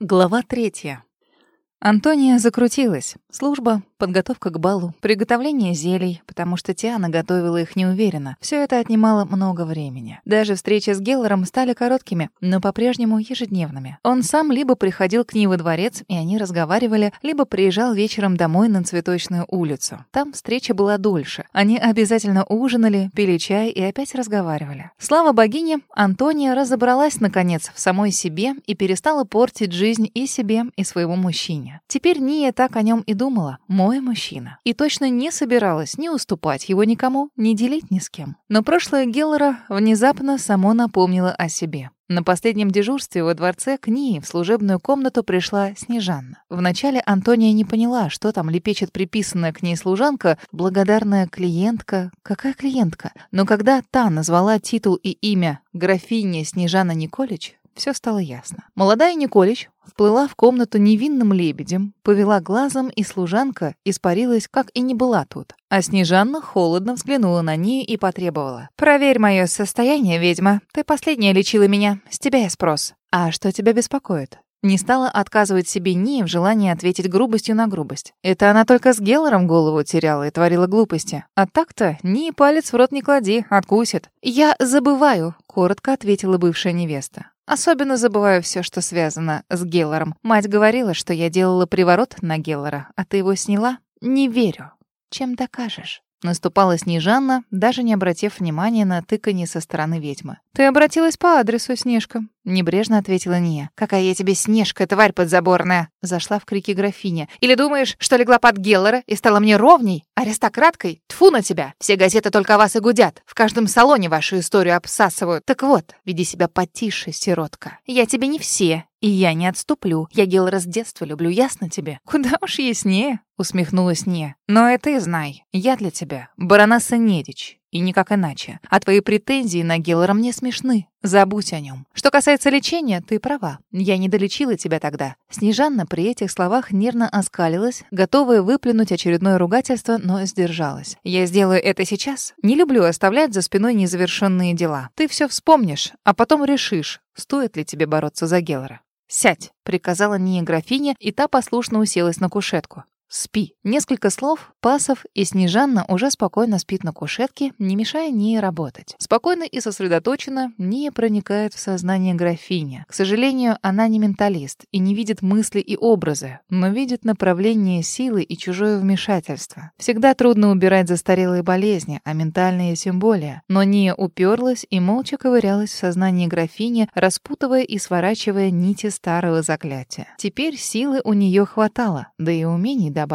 Глава третья. Антония закрутилась. Служба, подготовка к балу, приготовление зелий, потому что Тиана готовила их неуверенно. Все это отнимало много времени. Даже встречи с Геллером стали короткими, но по-прежнему ежедневными. Он сам либо приходил к ней во дворец, и они разговаривали, либо приезжал вечером домой на Цветочную улицу. Там встреча была дольше. Они обязательно ужинали, пили чай и опять разговаривали. Слава богине, Антония разобралась, наконец, в самой себе и перестала портить жизнь и себе, и своего мужчине. Теперь Ния так о нем и думала. Мой мужчина. И точно не собиралась ни уступать его никому, ни делить ни с кем. Но прошлое Геллера внезапно само напомнило о себе. На последнем дежурстве во дворце к Нии в служебную комнату пришла Снежанна. Вначале Антония не поняла, что там лепечет приписанная к ней служанка, благодарная клиентка. Какая клиентка? Но когда та назвала титул и имя графиня Снежана Николич, все стало ясно. Молодая Николич вплыла в комнату невинным лебедем, повела глазом, и служанка испарилась, как и не была тут. А Снежанна холодно взглянула на нее и потребовала. «Проверь мое состояние, ведьма. Ты последняя лечила меня. С тебя я спрос. А что тебя беспокоит?» Не стала отказывать себе ни в желании ответить грубостью на грубость. Это она только с Геллером голову теряла и творила глупости. А так-то ни палец в рот не клади, откусит. «Я забываю», — коротко ответила бывшая невеста. Особенно забываю все, что связано с Геллером. Мать говорила, что я делала приворот на Геллера, а ты его сняла? Не верю. Чем докажешь? Наступала Снежанна, даже не обратив внимания на тыканье со стороны ведьмы. «Ты обратилась по адресу, Снежка», — небрежно ответила Ния. «Какая я тебе Снежка, тварь подзаборная!» Зашла в крики графиня. «Или думаешь, что легла под Геллера и стала мне ровней? Аристократкой? Тфу на тебя! Все газеты только о вас и гудят. В каждом салоне вашу историю обсасывают. Так вот, веди себя потише, сиротка. Я тебе не все, и я не отступлю. Я Геллера с детства люблю, ясно тебе? Куда уж яснее, усмехнулась Ния. Но это и знай. Я для тебя баронесса Недич. И никак иначе. А твои претензии на Геллера мне смешны. Забудь о нем. Что касается лечения, ты права. Я не долечила тебя тогда. Снежанна при этих словах нервно оскалилась, готовая выплюнуть очередное ругательство, но сдержалась. Я сделаю это сейчас. Не люблю оставлять за спиной незавершенные дела. Ты все вспомнишь, а потом решишь, стоит ли тебе бороться за Геллера. «Сядь», — приказала Ния графиня, и та послушно уселась на кушетку. «Спи». Несколько слов, пасов, и Снежанна уже спокойно спит на кушетке, не мешая Нии работать. Спокойно и сосредоточенно Ния проникает в сознание графиня. К сожалению, она не менталист и не видит мысли и образы, но видит направление силы и чужое вмешательство. Всегда трудно убирать застарелые болезни, а ментальные тем более. Но Ния уперлась и молча ковырялась в сознании графини, распутывая и сворачивая нити старого заклятия. Теперь силы у нее хватало, да и умений добавилось.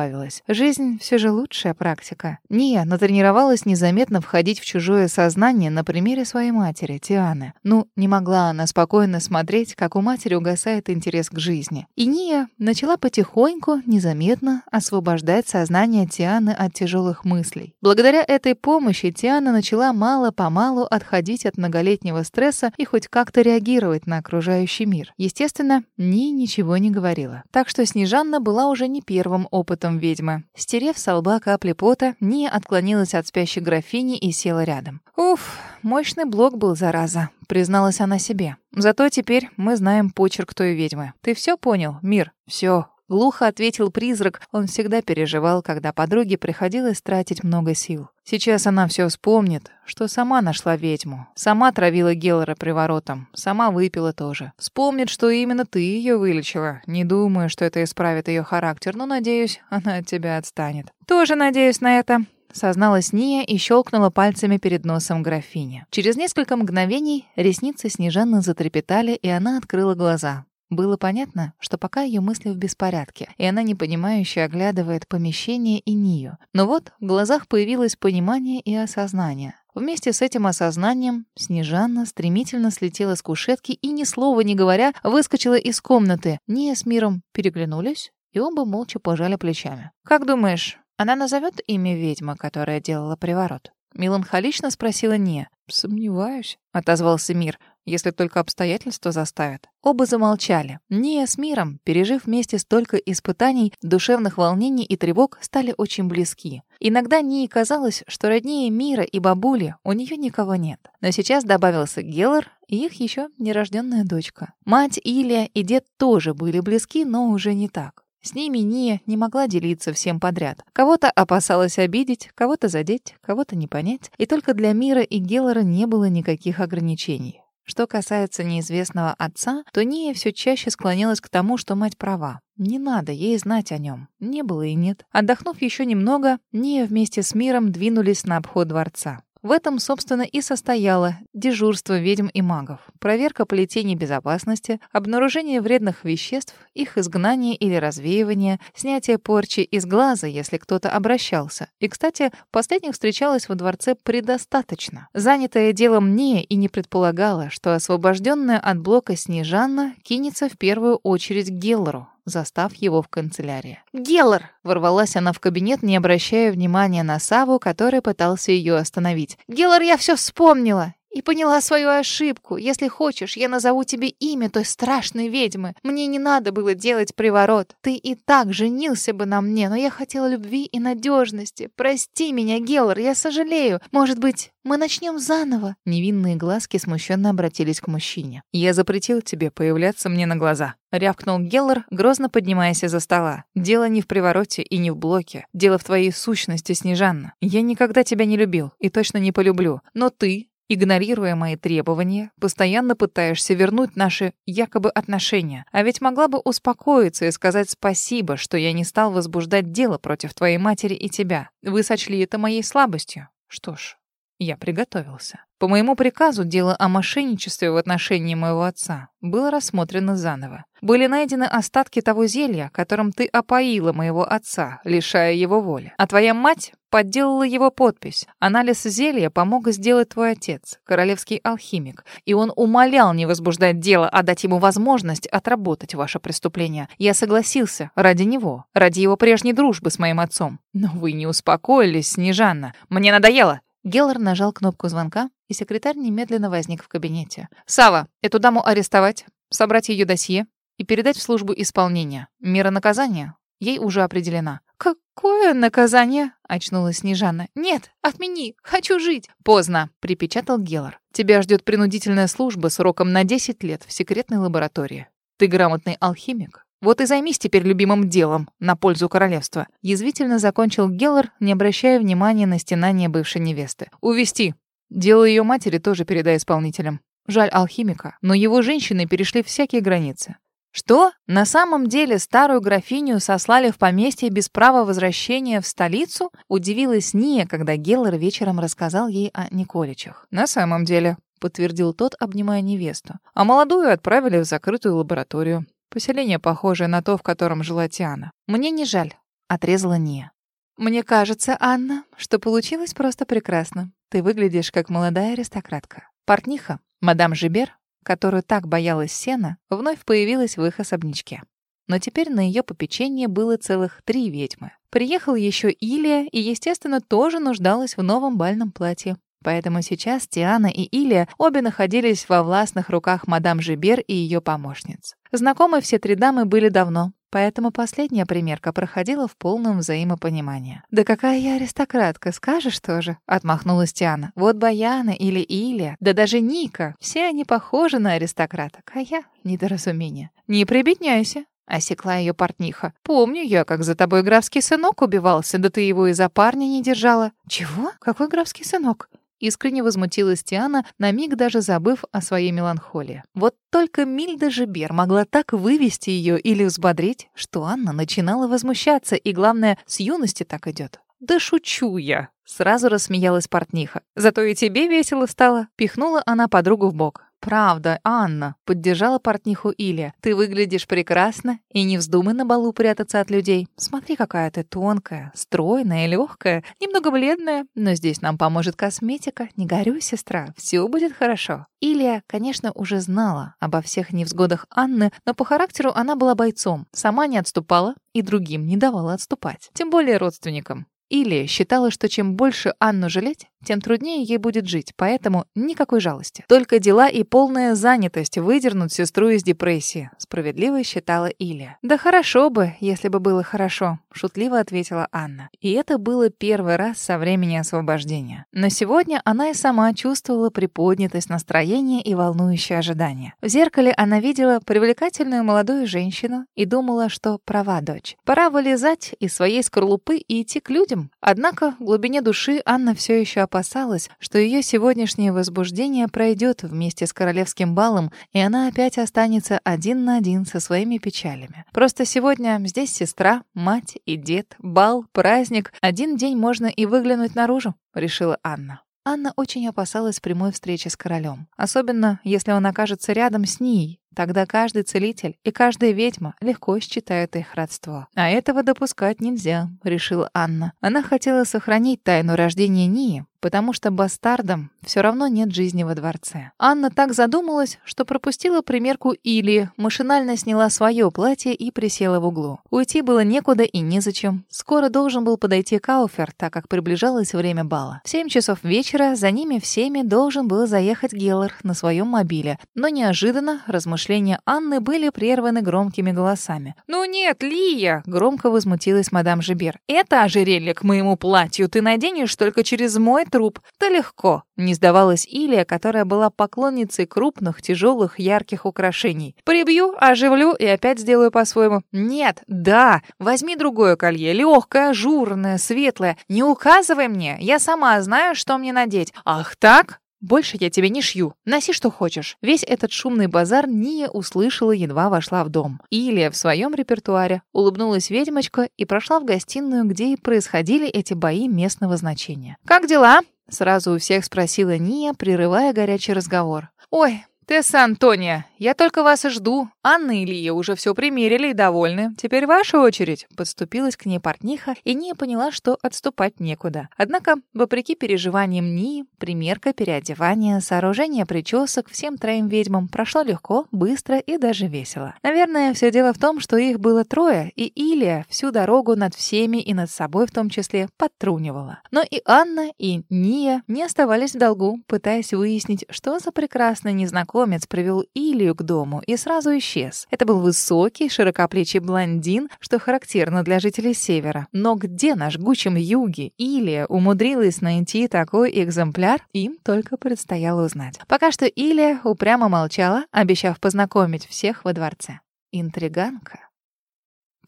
Жизнь все же лучшая практика. Ния натренировалась незаметно входить в чужое сознание на примере своей матери, Тианы. Ну, не могла она спокойно смотреть, как у матери угасает интерес к жизни. И Ния начала потихоньку, незаметно освобождать сознание Тианы от тяжелых мыслей. Благодаря этой помощи Тиана начала мало-помалу отходить от многолетнего стресса и хоть как-то реагировать на окружающий мир. Естественно, Ния ничего не говорила. Так что Снежанна была уже не первым опытом опытом ведьмы. Стерев с лба капли пота, Ния отклонилась от спящей графини и села рядом. «Уф, мощный блок был, зараза», — призналась она себе. «Зато теперь мы знаем почерк той ведьмы. Ты все понял, Мир? Все, Глухо ответил призрак. Он всегда переживал, когда подруге приходилось тратить много сил. Сейчас она все вспомнит, что сама нашла ведьму. Сама травила Геллера приворотом. Сама выпила тоже. Вспомнит, что именно ты ее вылечила. Не думаю, что это исправит ее характер, но, надеюсь, она от тебя отстанет. Тоже надеюсь на это. Созналась Ния и щелкнула пальцами перед носом графини. Через несколько мгновений ресницы Снежаны затрепетали, и она открыла глаза. Было понятно, что пока ее мысли в беспорядке, и она непонимающе оглядывает помещение и Нию. Но вот в глазах появилось понимание и осознание. Вместе с этим осознанием Снежанна стремительно слетела с кушетки и, ни слова не говоря, выскочила из комнаты. Ния с Миром переглянулись, и оба молча пожали плечами. «Как думаешь, она назовет имя ведьмы, которая делала приворот?» Меланхолично спросила Не. «Сомневаюсь», — отозвался Мир, «если только обстоятельства заставят». Оба замолчали. Ния с Миром, пережив вместе столько испытаний, душевных волнений и тревог, стали очень близки. Иногда Нии казалось, что роднее Мира и бабули у нее никого нет. Но сейчас добавился Геллар и их еще нерожденная дочка. Мать Илия и дед тоже были близки, но уже не так. С ними Ния не могла делиться всем подряд. Кого-то опасалась обидеть, кого-то задеть, кого-то не понять. И только для Мира и Геллора не было никаких ограничений. Что касается неизвестного отца, то Ния все чаще склонялась к тому, что мать права. Не надо ей знать о нем. Не было и нет. Отдохнув еще немного, Ния вместе с Миром двинулись на обход дворца. В этом, собственно, и состояло дежурство ведьм и магов, проверка плетений безопасности, обнаружение вредных веществ, их изгнание или развеивание, снятие порчи из глаза, если кто-то обращался. И, кстати, последних встречалось во дворце предостаточно. Занятая делом не и не предполагала, что освобожденная от блока Снежанна кинется в первую очередь к Геллору, застав его в канцелярии. «Геллар!» — ворвалась она в кабинет, не обращая внимания на Саву, который пытался ее остановить. «Геллар, я все вспомнила! И поняла свою ошибку. Если хочешь, я назову тебе имя той страшной ведьмы. Мне не надо было делать приворот. Ты и так женился бы на мне, но я хотела любви и надежности. Прости меня, Геллар, я сожалею. Может быть, мы начнем заново?» Невинные глазки смущенно обратились к мужчине. «Я запретил тебе появляться мне на глаза», — рявкнул Геллар, грозно поднимаясь из-за стола. «Дело не в привороте и не в блоке. Дело в твоей сущности, Снежанна. Я никогда тебя не любил и точно не полюблю. Но ты Игнорируя мои требования, постоянно пытаешься вернуть наши якобы отношения. А ведь могла бы успокоиться и сказать спасибо, что я не стал возбуждать дело против твоей матери и тебя. Вы сочли это моей слабостью. Что ж, я приготовился. По моему приказу дело о мошенничестве в отношении моего отца было рассмотрено заново. Были найдены остатки того зелья, которым ты опоила моего отца, лишая его воли. А твоя мать подделала его подпись. Анализ зелья помог сделать твой отец, королевский алхимик, и он умолял не возбуждать дело, а дать ему возможность отработать ваше преступление. Я согласился ради него, ради его прежней дружбы с моим отцом. Но вы не успокоились, Снежанна. Мне надоело. Геллар нажал кнопку звонка, и секретарь немедленно возник в кабинете. «Сава, эту даму арестовать, собрать ее досье и передать в службу исполнения. Мера наказания ей уже определена». «Какое наказание?» — очнулась Снежана. «Нет, отмени, хочу жить». «Поздно», — припечатал Геллар. «Тебя ждет принудительная служба сроком на 10 лет в секретной лаборатории. Ты грамотный алхимик, вот и займись теперь любимым делом на пользу королевства. Язвительно закончил Геллар, не обращая внимания на стенание бывшей невесты. Увести. Дело ее матери тоже передай исполнителям. Жаль алхимика, но его женщины перешли всякие границы. Что? На самом деле старую графиню сослали в поместье без права возвращения в столицу? Удивилась Ния, когда Геллар вечером рассказал ей о Николичах. На самом деле, подтвердил тот, обнимая невесту. А молодую отправили в закрытую лабораторию. Поселение похожее на то, в котором жила Тиана. Мне не жаль, отрезала Ния. Мне кажется, Анна, что получилось просто прекрасно. Ты выглядишь как молодая аристократка. Портниха, мадам Жибер, которую так боялась Сена, вновь появилась в их особнячке. Но теперь на ее попечение было целых три ведьмы. Приехал еще Илия и, естественно, тоже нуждалась в новом бальном платье. Поэтому сейчас Тиана и Илия обе находились во властных руках мадам Жибер и ее помощниц. Знакомы все три дамы были давно, поэтому последняя примерка проходила в полном взаимопонимании. «Да какая я аристократка, скажешь тоже?» — отмахнулась Тиана. «Вот Баяна или Илия, да даже Ника, все они похожи на аристократок, а я — недоразумение. Не прибедняйся, — осекла ее портниха. «Помню я, как за тобой графский сынок убивался, да ты его и за парня не держала». «Чего? Какой графский сынок?» Искренне возмутилась Тиана, на миг даже забыв о своей меланхолии. Вот только Мильда Жибер могла так вывести ее или взбодрить, что Анна начинала возмущаться, и, главное, с юности так идет. «Да шучу я!» — сразу рассмеялась портниха. «Зато и тебе весело стало!» — пихнула она подругу в бок. «Правда, Анна», — поддержала портниху Илья. «Ты выглядишь прекрасно, и не вздумай на балу прятаться от людей. Смотри, какая ты тонкая, стройная легкая, немного бледная, но здесь нам поможет косметика. Не горюй, сестра, все будет хорошо». Илья, конечно, уже знала обо всех невзгодах Анны, но по характеру она была бойцом, сама не отступала и другим не давала отступать, тем более родственникам. Или считала, что чем больше Анну жалеть, тем труднее ей будет жить, поэтому никакой жалости. Только дела и полная занятость выдернут сестру из депрессии, справедливо считала Илья. «Да хорошо бы, если бы было хорошо», — шутливо ответила Анна. И это было первый раз со времени освобождения. Но сегодня она и сама чувствовала приподнятость настроения и волнующее ожидание. В зеркале она видела привлекательную молодую женщину и думала, что права дочь. Пора вылезать из своей скорлупы и идти к людям. Однако в глубине души Анна все еще опасалась, что ее сегодняшнее возбуждение пройдет вместе с королевским балом, и она опять останется один на один со своими печалями. Просто сегодня здесь сестра, мать и дед, бал, праздник. Один день можно и выглянуть наружу, решила Анна. Анна очень опасалась прямой встречи с королем. Особенно, если он окажется рядом с ней. Тогда каждый целитель и каждая ведьма легко считают их родство. А этого допускать нельзя, решила Анна. Она хотела сохранить тайну рождения Нии, потому что бастардам все равно нет жизни во дворце. Анна так задумалась, что пропустила примерку Или, машинально сняла свое платье и присела в углу. Уйти было некуда и незачем. Скоро должен был подойти Кауфер, так как приближалось время бала. В семь часов вечера за ними всеми должен был заехать Геллар на своем мобиле, но неожиданно размышления Анны были прерваны громкими голосами. «Ну нет, Лия!» — громко возмутилась мадам Жибер. «Это ожерелье к моему платью ты наденешь только через мой труп. Да легко. Не сдавалась Илия, которая была поклонницей крупных, тяжелых, ярких украшений. Прибью, оживлю и опять сделаю по-своему. Нет, да, возьми другое колье, легкое, ажурное, светлое. Не указывай мне, я сама знаю, что мне надеть. Ах так? «Больше я тебе не шью. Носи, что хочешь». Весь этот шумный базар Ния услышала, едва вошла в дом. Илия в своем репертуаре улыбнулась ведьмочка и прошла в гостиную, где и происходили эти бои местного значения. «Как дела?» — сразу у всех спросила Ния, прерывая горячий разговор. «Ой, «Тесса Антония, я только вас и жду. Анна и Илья уже все примерили и довольны. Теперь ваша очередь». Подступилась к ней портниха, и Ния поняла, что отступать некуда. Однако, вопреки переживаниям Нии, примерка, переодевание, сооружение причесок всем троим ведьмам прошло легко, быстро и даже весело. Наверное, все дело в том, что их было трое, и Илья всю дорогу над всеми и над собой в том числе подтрунивала. Но и Анна, и Ния не оставались в долгу, пытаясь выяснить, что за прекрасный незнакомый незнакомец привел Илью к дому и сразу исчез. Это был высокий, широкоплечий блондин, что характерно для жителей Севера. Но где на жгучем юге Илия умудрилась найти такой экземпляр, им только предстояло узнать. Пока что Илия упрямо молчала, обещав познакомить всех во дворце. Интриганка.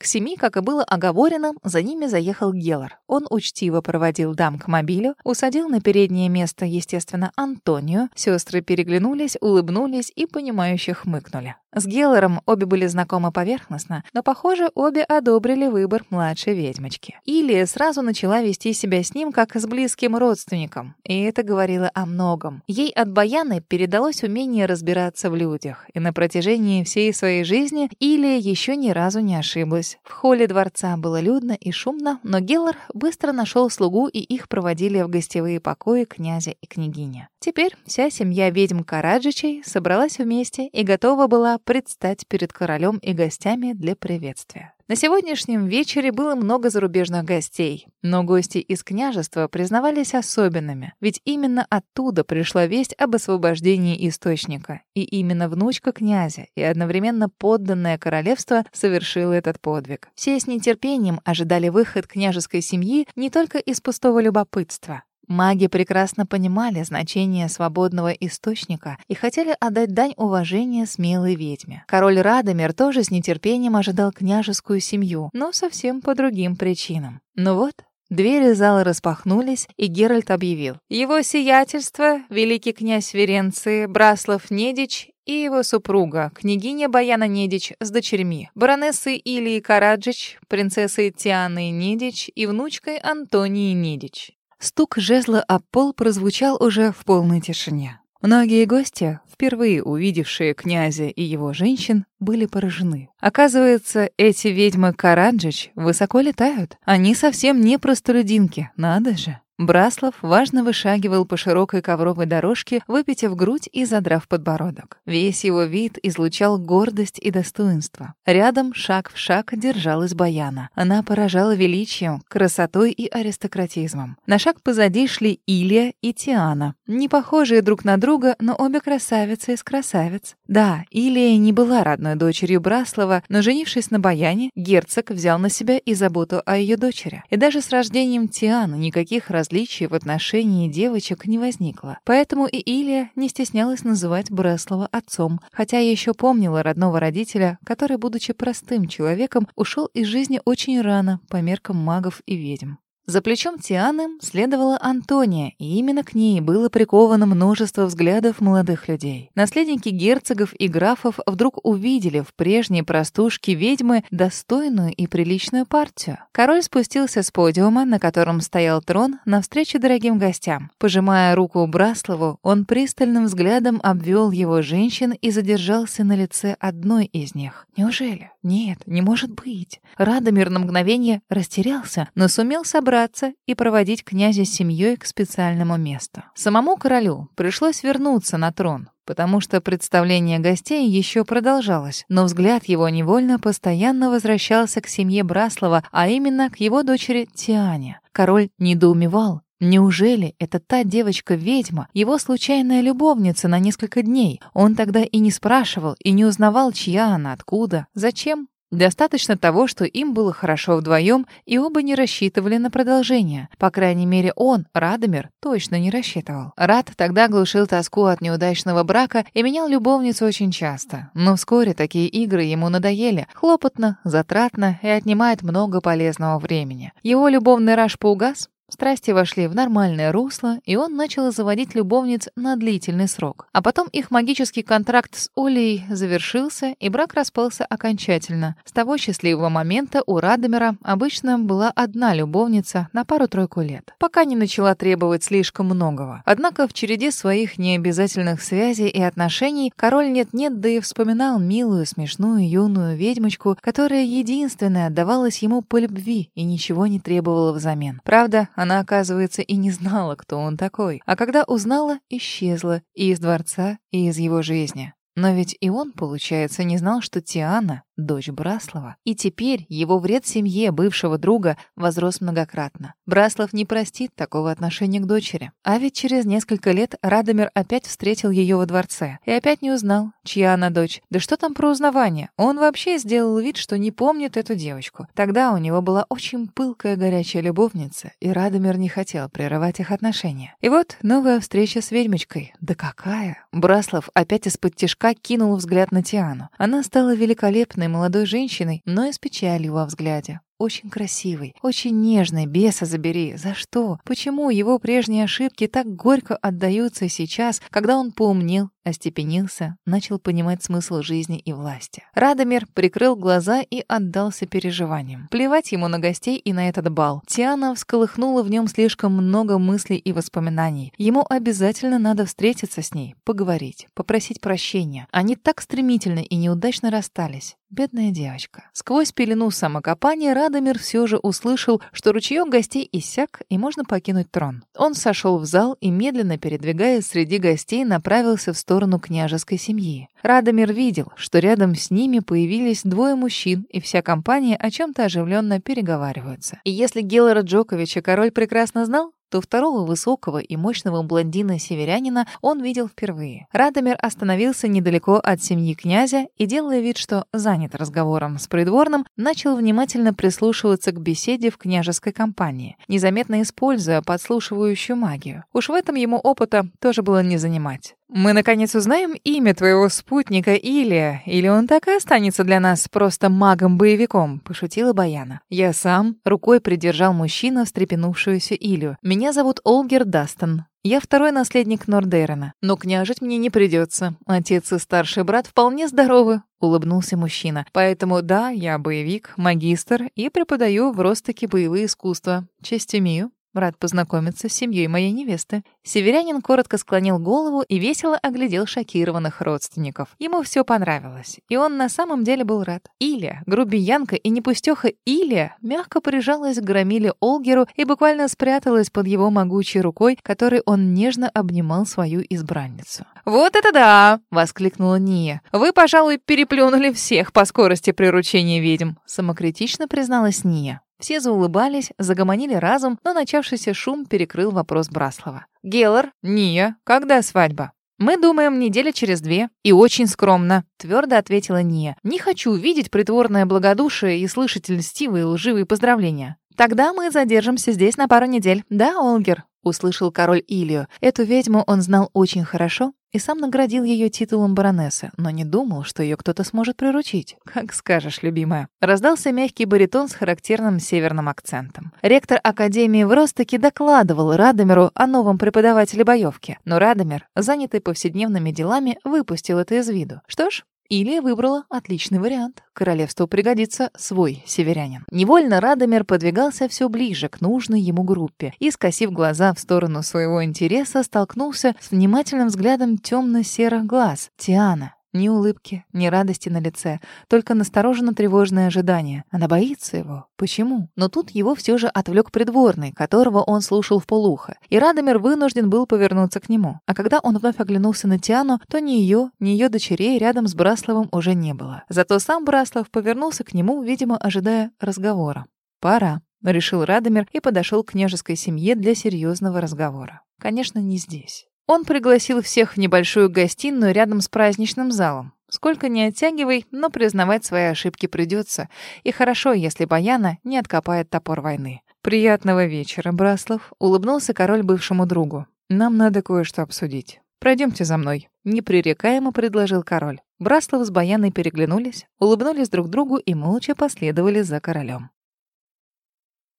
К семи, как и было оговорено, за ними заехал Геллар. Он учтиво проводил дам к мобилю, усадил на переднее место, естественно, Антонию. Сестры переглянулись, улыбнулись и понимающе хмыкнули. С Геллером обе были знакомы поверхностно, но, похоже, обе одобрили выбор младшей ведьмочки. Илия сразу начала вести себя с ним как с близким родственником, и это говорило о многом. Ей от Баяны передалось умение разбираться в людях, и на протяжении всей своей жизни Илия еще ни разу не ошиблась. В холле дворца было людно и шумно, но Геллер быстро нашел слугу, и их проводили в гостевые покои князя и княгиня. Теперь вся семья ведьм Караджичей собралась вместе и готова была предстать перед королем и гостями для приветствия. На сегодняшнем вечере было много зарубежных гостей, но гости из княжества признавались особенными, ведь именно оттуда пришла весть об освобождении источника, и именно внучка князя и одновременно подданное королевство совершило этот подвиг. Все с нетерпением ожидали выход княжеской семьи не только из пустого любопытства, Маги прекрасно понимали значение свободного источника и хотели отдать дань уважения смелой ведьме. Король Радомир тоже с нетерпением ожидал княжескую семью, но совсем по другим причинам. Ну вот, Двери зала распахнулись, и Геральт объявил. Его сиятельство, великий князь Веренции, Браслав Недич и его супруга, княгиня Баяна Недич с дочерьми, баронессой Илии Караджич, принцессой Тианой Недич и внучкой Антонии Недич. Стук жезла об пол прозвучал уже в полной тишине. Многие гости, впервые увидевшие князя и его женщин, были поражены. Оказывается, эти ведьмы Караджич высоко летают. Они совсем не простолюдинки, надо же. Браслов важно вышагивал по широкой ковровой дорожке, выпитив грудь и задрав подбородок. Весь его вид излучал гордость и достоинство. Рядом, шаг в шаг, держалась Баяна. Она поражала величием, красотой и аристократизмом. На шаг позади шли Илья и Тиана. Не похожие друг на друга, но обе красавицы из красавиц. Да, Илья не была родной дочерью Браслова, но, женившись на Баяне, герцог взял на себя и заботу о ее дочери. И даже с рождением Тианы никаких различий в отношении девочек не возникло. Поэтому и Илья не стеснялась называть Браслова отцом, хотя еще помнила родного родителя, который, будучи простым человеком, ушел из жизни очень рано по меркам магов и ведьм. За плечом Тианы следовала Антония, и именно к ней было приковано множество взглядов молодых людей. Наследники герцогов и графов вдруг увидели в прежней простушке ведьмы достойную и приличную партию. Король спустился с подиума, на котором стоял трон, навстречу дорогим гостям. Пожимая руку Браслову, он пристальным взглядом обвел его женщин и задержался на лице одной из них. Неужели? Нет, не может быть. Радомир на мгновение растерялся, но сумел собраться и проводить князя с семьей к специальному месту. Самому королю пришлось вернуться на трон, потому что представление гостей еще продолжалось, но взгляд его невольно постоянно возвращался к семье Браслова, а именно к его дочери Тиане. Король недоумевал, Неужели это та девочка-ведьма, его случайная любовница на несколько дней? Он тогда и не спрашивал, и не узнавал, чья она, откуда, зачем. Достаточно того, что им было хорошо вдвоем, и оба не рассчитывали на продолжение. По крайней мере, он, Радомир, точно не рассчитывал. Рад тогда глушил тоску от неудачного брака и менял любовницу очень часто. Но вскоре такие игры ему надоели. Хлопотно, затратно и отнимает много полезного времени. Его любовный раж поугас, Страсти вошли в нормальное русло, и он начал заводить любовниц на длительный срок. А потом их магический контракт с Олей завершился, и брак распался окончательно. С того счастливого момента у Радомира обычно была одна любовница на пару-тройку лет, пока не начала требовать слишком многого. Однако в череде своих необязательных связей и отношений король нет-нет, да и вспоминал милую, смешную, юную ведьмочку, которая единственная отдавалась ему по любви и ничего не требовала взамен. Правда, она, оказывается, и не знала, кто он такой. А когда узнала, исчезла и из дворца, и из его жизни. Но ведь и он, получается, не знал, что Тиана дочь Браслова. И теперь его вред семье бывшего друга возрос многократно. Браслов не простит такого отношения к дочери. А ведь через несколько лет Радомир опять встретил ее во дворце. И опять не узнал, чья она дочь. Да что там про узнавание? Он вообще сделал вид, что не помнит эту девочку. Тогда у него была очень пылкая горячая любовница, и Радомир не хотел прерывать их отношения. И вот новая встреча с ведьмочкой. Да какая! Браслов опять из-под тишка кинул взгляд на Тиану. Она стала великолепной приятной молодой женщиной, но и с печалью во взгляде очень красивый, очень нежный, беса забери. За что? Почему его прежние ошибки так горько отдаются сейчас, когда он поумнел, остепенился, начал понимать смысл жизни и власти? Радомир прикрыл глаза и отдался переживаниям. Плевать ему на гостей и на этот бал. Тиана всколыхнула в нем слишком много мыслей и воспоминаний. Ему обязательно надо встретиться с ней, поговорить, попросить прощения. Они так стремительно и неудачно расстались. Бедная девочка. Сквозь пелену самокопания Радомир все же услышал, что ручеек гостей иссяк, и можно покинуть трон. Он сошел в зал и, медленно передвигаясь среди гостей, направился в сторону княжеской семьи. Радомир видел, что рядом с ними появились двое мужчин, и вся компания о чем-то оживленно переговариваются. И если Гелора Джоковича король прекрасно знал, то второго высокого и мощного блондина-северянина он видел впервые. Радомир остановился недалеко от семьи князя и, делая вид, что занят разговором с придворным, начал внимательно прислушиваться к беседе в княжеской компании, незаметно используя подслушивающую магию. Уж в этом ему опыта тоже было не занимать. «Мы, наконец, узнаем имя твоего спутника Илия, или он так и останется для нас просто магом-боевиком», — пошутила Баяна. Я сам рукой придержал мужчину, встрепенувшуюся Илью. «Меня зовут Олгер Дастон. Я второй наследник Нордейрена, но княжить мне не придется. Отец и старший брат вполне здоровы», — улыбнулся мужчина. «Поэтому да, я боевик, магистр и преподаю в Ростоке боевые искусства. Честь имею». Рад познакомиться с семьей моей невесты». Северянин коротко склонил голову и весело оглядел шокированных родственников. Ему все понравилось, и он на самом деле был рад. Илья, грубиянка и непустеха Илья, мягко прижалась к громиле Олгеру и буквально спряталась под его могучей рукой, которой он нежно обнимал свою избранницу. «Вот это да!» — воскликнула Ния. «Вы, пожалуй, переплюнули всех по скорости приручения ведьм», — самокритично призналась Ния. Все заулыбались, загомонили разум, но начавшийся шум перекрыл вопрос Браслова. «Геллар, Ния, когда свадьба?» «Мы думаем, неделя через две. И очень скромно», — твердо ответила Ния. «Не хочу видеть притворное благодушие и слышать льстивые лживые поздравления». «Тогда мы задержимся здесь на пару недель. Да, Олгер?» — услышал король Илью. Эту ведьму он знал очень хорошо и сам наградил ее титулом баронессы, но не думал, что ее кто-то сможет приручить. «Как скажешь, любимая». Раздался мягкий баритон с характерным северным акцентом. Ректор Академии в Ростоке докладывал Радомиру о новом преподавателе боевки, но Радомир, занятый повседневными делами, выпустил это из виду. Что ж, Илья выбрала отличный вариант. Королевству пригодится свой северянин. Невольно Радомир подвигался все ближе к нужной ему группе и, скосив глаза в сторону своего интереса, столкнулся с внимательным взглядом темно-серых глаз Тиана. Ни улыбки, ни радости на лице, только настороженно тревожное ожидание. Она боится его. Почему? Но тут его все же отвлек придворный, которого он слушал в полухо, и Радомир вынужден был повернуться к нему. А когда он вновь оглянулся на Тиану, то ни ее, ни ее дочерей рядом с Брасловым уже не было. Зато сам Браслов повернулся к нему, видимо, ожидая разговора. «Пора», — решил Радомир и подошел к княжеской семье для серьезного разговора. Конечно, не здесь. Он пригласил всех в небольшую гостиную рядом с праздничным залом. Сколько не оттягивай, но признавать свои ошибки придется. И хорошо, если Баяна не откопает топор войны. «Приятного вечера, Браслов», — улыбнулся король бывшему другу. «Нам надо кое-что обсудить. Пройдемте за мной», — непререкаемо предложил король. Браслов с Баяной переглянулись, улыбнулись друг другу и молча последовали за королем.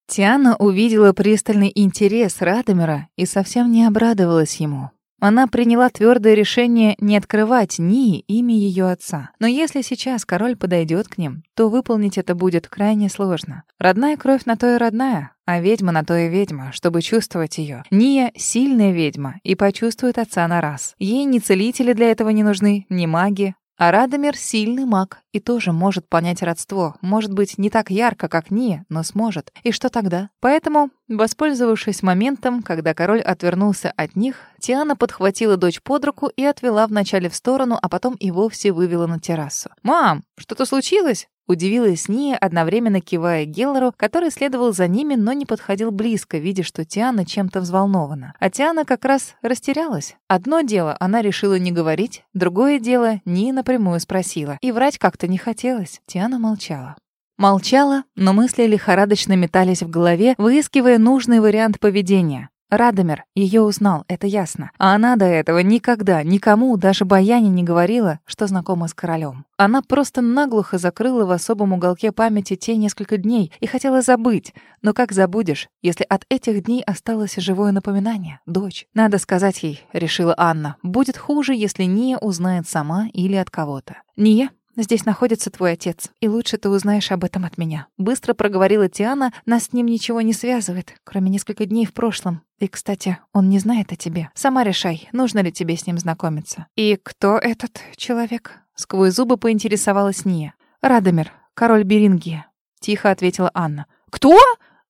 Тиана увидела пристальный интерес Радомира и совсем не обрадовалась ему. Она приняла твердое решение не открывать ни имя ее отца. Но если сейчас король подойдет к ним, то выполнить это будет крайне сложно. Родная кровь на то и родная, а ведьма на то и ведьма, чтобы чувствовать ее. Ния — сильная ведьма и почувствует отца на раз. Ей ни целители для этого не нужны, ни маги, а Радомир — сильный маг и тоже может понять родство. Может быть, не так ярко, как Ния, но сможет. И что тогда? Поэтому, воспользовавшись моментом, когда король отвернулся от них, Тиана подхватила дочь под руку и отвела вначале в сторону, а потом и вовсе вывела на террасу. «Мам, что-то случилось?» Удивилась Ния, одновременно кивая Геллору, который следовал за ними, но не подходил близко, видя, что Тиана чем-то взволнована. А Тиана как раз растерялась. Одно дело она решила не говорить, другое дело Ния напрямую спросила. И врать как-то не хотелось. Тиана молчала. Молчала, но мысли лихорадочно метались в голове, выискивая нужный вариант поведения. Радомир ее узнал, это ясно. А она до этого никогда никому, даже Баяне, не говорила, что знакома с королем. Она просто наглухо закрыла в особом уголке памяти те несколько дней и хотела забыть. Но как забудешь, если от этих дней осталось живое напоминание? Дочь. Надо сказать ей, решила Анна. Будет хуже, если Ния узнает сама или от кого-то. Ния, Здесь находится твой отец, и лучше ты узнаешь об этом от меня. Быстро проговорила Тиана, нас с ним ничего не связывает, кроме нескольких дней в прошлом. И, кстати, он не знает о тебе. Сама решай, нужно ли тебе с ним знакомиться. И кто этот человек? Сквозь зубы поинтересовалась Ния. Радомир, король Берингия. Тихо ответила Анна. Кто?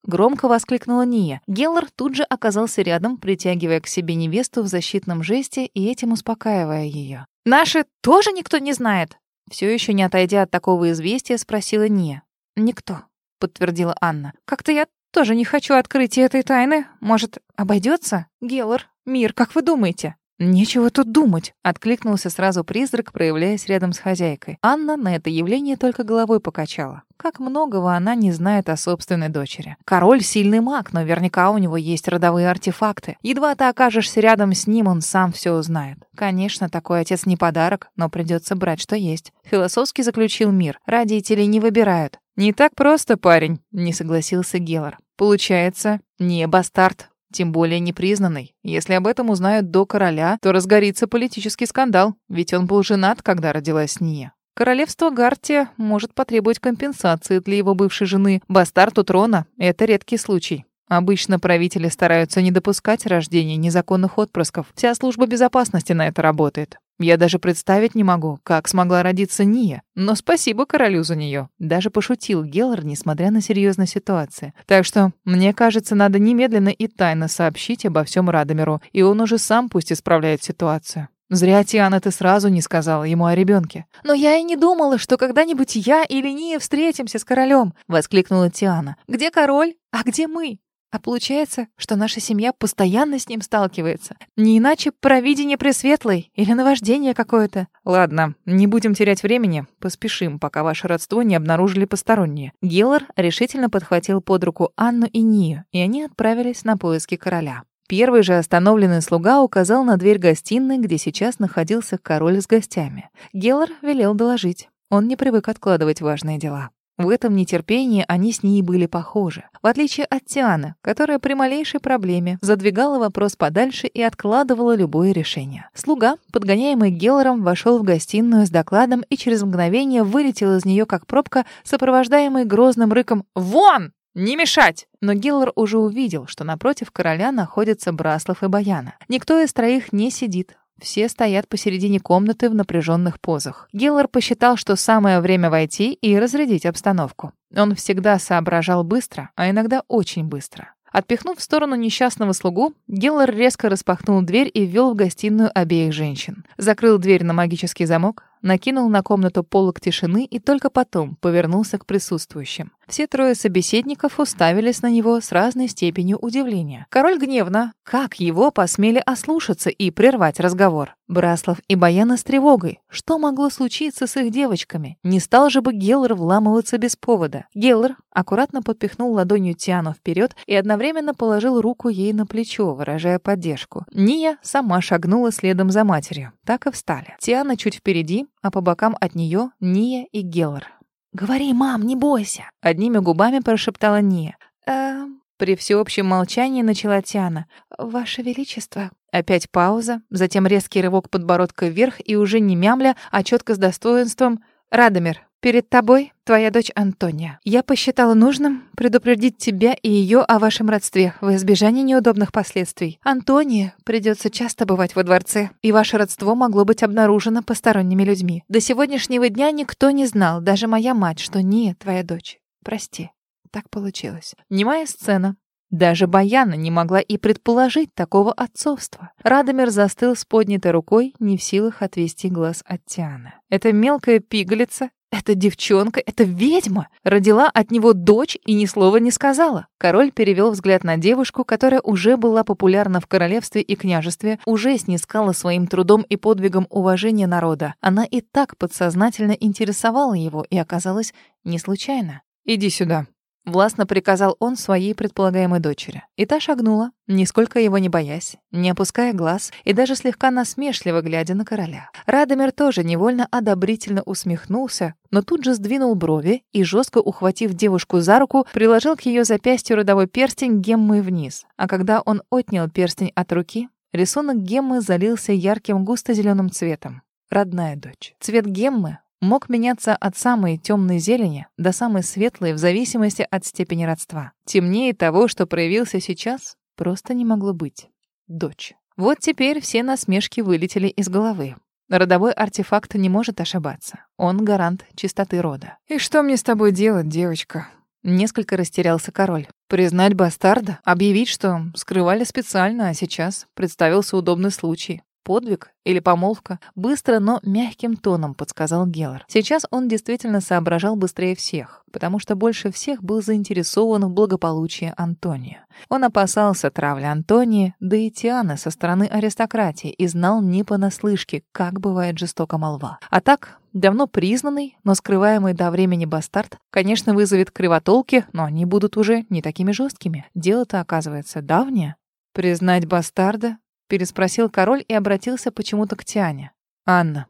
Громко воскликнула Ния. Геллар тут же оказался рядом, притягивая к себе невесту в защитном жесте и этим успокаивая ее. «Наши тоже никто не знает?» Все еще не отойдя от такого известия, спросила Ния. «Никто», — подтвердила Анна. «Как-то я тоже не хочу открытия этой тайны. Может, обойдется? Геллар, мир, как вы думаете?» «Нечего тут думать», — откликнулся сразу призрак, проявляясь рядом с хозяйкой. Анна на это явление только головой покачала. Как многого она не знает о собственной дочери. Король — сильный маг, но наверняка у него есть родовые артефакты. Едва ты окажешься рядом с ним, он сам все узнает. Конечно, такой отец не подарок, но придется брать, что есть. Философски заключил мир. Родители не выбирают. «Не так просто, парень», — не согласился Геллар. «Получается, не бастард, тем более непризнанный. Если об этом узнают до короля, то разгорится политический скандал, ведь он был женат, когда родилась Ния. Королевство Гартия может потребовать компенсации для его бывшей жены. Бастард у трона — это редкий случай. Обычно правители стараются не допускать рождения незаконных отпрысков. Вся служба безопасности на это работает. Я даже представить не могу, как смогла родиться Ния. Но спасибо королю за нее. Даже пошутил Геллар, несмотря на серьезную ситуацию. Так что, мне кажется, надо немедленно и тайно сообщить обо всем Радомиру, и он уже сам пусть исправляет ситуацию. Зря, Тиана, ты сразу не сказала ему о ребенке. Но я и не думала, что когда-нибудь я или Ния встретимся с королем, воскликнула Тиана. Где король? А где мы? А получается, что наша семья постоянно с ним сталкивается. Не иначе провидение пресветлой или наваждение какое-то. Ладно, не будем терять времени, поспешим, пока ваше родство не обнаружили посторонние. Геллар решительно подхватил под руку Анну и Нию, и они отправились на поиски короля. Первый же остановленный слуга указал на дверь гостиной, где сейчас находился король с гостями. Геллар велел доложить. Он не привык откладывать важные дела. В этом нетерпении они с ней были похожи. В отличие от Тианы, которая при малейшей проблеме задвигала вопрос подальше и откладывала любое решение. Слуга, подгоняемый Геллером, вошел в гостиную с докладом и через мгновение вылетел из нее как пробка, сопровождаемый грозным рыком «Вон! Не мешать!» Но Гиллар уже увидел, что напротив короля находятся Браслов и Баяна. Никто из троих не сидит, все стоят посередине комнаты в напряженных позах. Гиллар посчитал, что самое время войти и разрядить обстановку. Он всегда соображал быстро, а иногда очень быстро. Отпихнув в сторону несчастного слугу, Гиллар резко распахнул дверь и ввел в гостиную обеих женщин. Закрыл дверь на магический замок, накинул на комнату полок тишины и только потом повернулся к присутствующим. Все трое собеседников уставились на него с разной степенью удивления. Король гневно, как его посмели ослушаться и прервать разговор. Браслов и Баяна с тревогой. Что могло случиться с их девочками? Не стал же бы Геллер вламываться без повода. Геллер аккуратно подпихнул ладонью Тиану вперед и одновременно положил руку ей на плечо, выражая поддержку. Ния сама шагнула следом за матерью. Так и встали. Тиана чуть впереди, а по бокам от нее Ния и Геллер. «Говори, мам, не бойся!» — одними губами прошептала Ния. «Эм...» При всеобщем молчании начала Тиана. «Ваше Величество». Опять пауза, затем резкий рывок подбородка вверх и уже не мямля, а четко с достоинством. «Радомир, перед тобой твоя дочь Антония. Я посчитала нужным предупредить тебя и ее о вашем родстве в избежание неудобных последствий. Антония придется часто бывать во дворце, и ваше родство могло быть обнаружено посторонними людьми. До сегодняшнего дня никто не знал, даже моя мать, что не твоя дочь. Прости, так получилось. Немая сцена. Даже Баяна не могла и предположить такого отцовства. Радомир застыл с поднятой рукой, не в силах отвести глаз от Тианы. Эта мелкая пигалица, эта девчонка, эта ведьма родила от него дочь и ни слова не сказала. Король перевел взгляд на девушку, которая уже была популярна в королевстве и княжестве, уже снискала своим трудом и подвигом уважения народа. Она и так подсознательно интересовала его и оказалась не случайно. «Иди сюда», Властно приказал он своей предполагаемой дочери. И та шагнула, нисколько его не боясь, не опуская глаз и даже слегка насмешливо глядя на короля. Радомир тоже невольно одобрительно усмехнулся, но тут же сдвинул брови и, жестко ухватив девушку за руку, приложил к ее запястью родовой перстень геммы вниз. А когда он отнял перстень от руки, рисунок геммы залился ярким густо-зеленым цветом. Родная дочь. Цвет геммы мог меняться от самой темной зелени до самой светлой в зависимости от степени родства. Темнее того, что проявился сейчас, просто не могло быть. Дочь. Вот теперь все насмешки вылетели из головы. Родовой артефакт не может ошибаться. Он гарант чистоты рода. «И что мне с тобой делать, девочка?» Несколько растерялся король. Признать бастарда? Объявить, что скрывали специально, а сейчас представился удобный случай. Подвиг или помолвка? Быстро, но мягким тоном подсказал Геллар. Сейчас он действительно соображал быстрее всех, потому что больше всех был заинтересован в благополучии Антония. Он опасался травли Антонии, да и Тианы со стороны аристократии и знал не понаслышке, как бывает жестоко молва. А так, давно признанный, но скрываемый до времени бастард, конечно, вызовет кривотолки, но они будут уже не такими жесткими. Дело-то, оказывается, давнее. Признать бастарда переспросил король и обратился почему-то к Тиане. «Анна,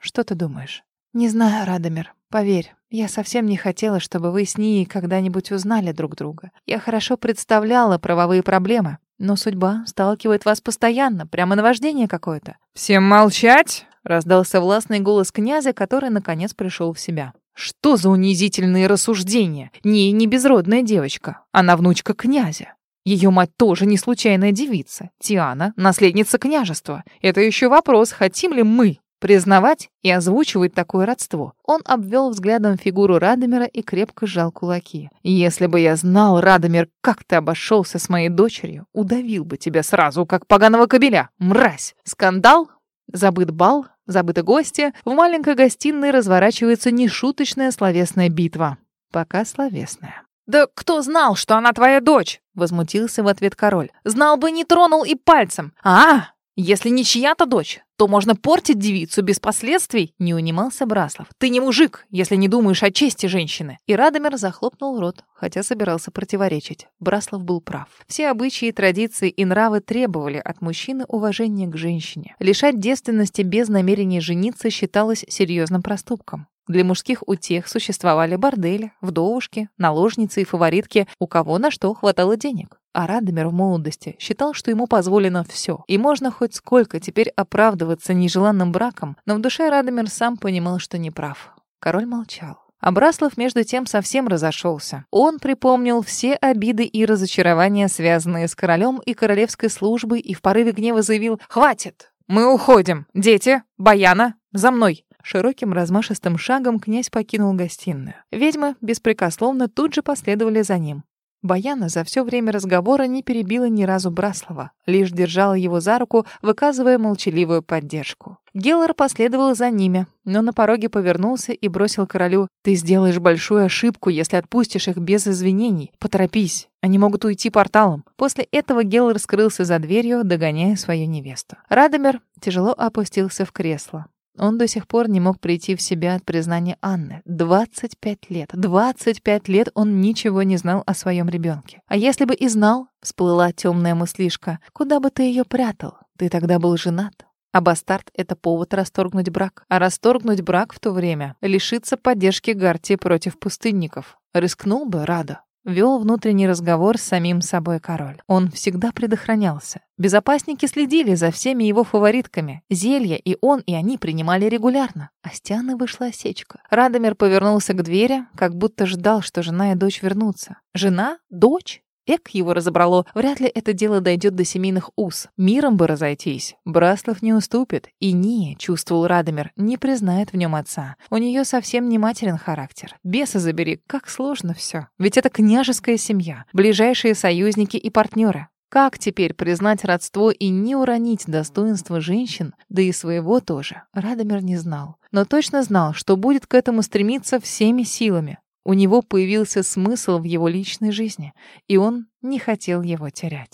что ты думаешь?» «Не знаю, Радомир. Поверь, я совсем не хотела, чтобы вы с ней когда-нибудь узнали друг друга. Я хорошо представляла правовые проблемы, но судьба сталкивает вас постоянно, прямо наваждение какое-то». «Всем молчать!» — раздался властный голос князя, который, наконец, пришел в себя. «Что за унизительные рассуждения? Не, не безродная девочка. Она внучка князя. Ее мать тоже не случайная девица. Тиана — наследница княжества. Это еще вопрос, хотим ли мы признавать и озвучивать такое родство. Он обвел взглядом фигуру Радомира и крепко сжал кулаки. «Если бы я знал, Радомир, как ты обошелся с моей дочерью, удавил бы тебя сразу, как поганого кобеля. Мразь! Скандал? Забыт бал? Забыты гости? В маленькой гостиной разворачивается нешуточная словесная битва. Пока словесная. «Да кто знал, что она твоя дочь?» — возмутился в ответ король. «Знал бы, не тронул и пальцем. А, если не чья-то дочь, то можно портить девицу без последствий, не унимался Браслов. Ты не мужик, если не думаешь о чести женщины. И Радомир захлопнул рот, хотя собирался противоречить. Браслов был прав. Все обычаи, традиции и нравы требовали от мужчины уважения к женщине. Лишать девственности без намерения жениться считалось серьезным проступком. Для мужских утех существовали бордели, вдовушки, наложницы и фаворитки, у кого на что хватало денег. А Радомир в молодости считал, что ему позволено все, и можно хоть сколько теперь оправдываться нежеланным браком, но в душе Радомир сам понимал, что не прав. Король молчал. Абраслов между тем совсем разошелся. Он припомнил все обиды и разочарования, связанные с королем и королевской службой, и в порыве гнева заявил «Хватит! Мы уходим! Дети! Баяна! За мной!» Широким размашистым шагом князь покинул гостиную. Ведьмы беспрекословно тут же последовали за ним. Баяна за все время разговора не перебила ни разу Браслова, лишь держала его за руку, выказывая молчаливую поддержку. Геллар последовал за ними, но на пороге повернулся и бросил королю «Ты сделаешь большую ошибку, если отпустишь их без извинений. Поторопись, они могут уйти порталом». После этого Геллар скрылся за дверью, догоняя свою невесту. Радомир тяжело опустился в кресло. Он до сих пор не мог прийти в себя от признания Анны. 25 лет. 25 лет он ничего не знал о своем ребенке. А если бы и знал, всплыла темная мыслишка, куда бы ты ее прятал? Ты тогда был женат. А бастард — это повод расторгнуть брак. А расторгнуть брак в то время — лишиться поддержки Гартии против пустынников. Рискнул бы Рада. Вел внутренний разговор с самим собой король. Он всегда предохранялся. Безопасники следили за всеми его фаворитками. Зелья и он, и они принимали регулярно. А с Тианы вышла осечка. Радомир повернулся к двери, как будто ждал, что жена и дочь вернутся. Жена? Дочь? Эк его разобрало. Вряд ли это дело дойдет до семейных уз. Миром бы разойтись. Браслов не уступит. И не, чувствовал Радомир, не признает в нем отца. У нее совсем не материн характер. Беса забери, как сложно все. Ведь это княжеская семья, ближайшие союзники и партнеры. Как теперь признать родство и не уронить достоинство женщин, да и своего тоже, Радомир не знал. Но точно знал, что будет к этому стремиться всеми силами. У него появился смысл в его личной жизни, и он не хотел его терять.